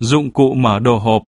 dụng cụ mở đồ hộp,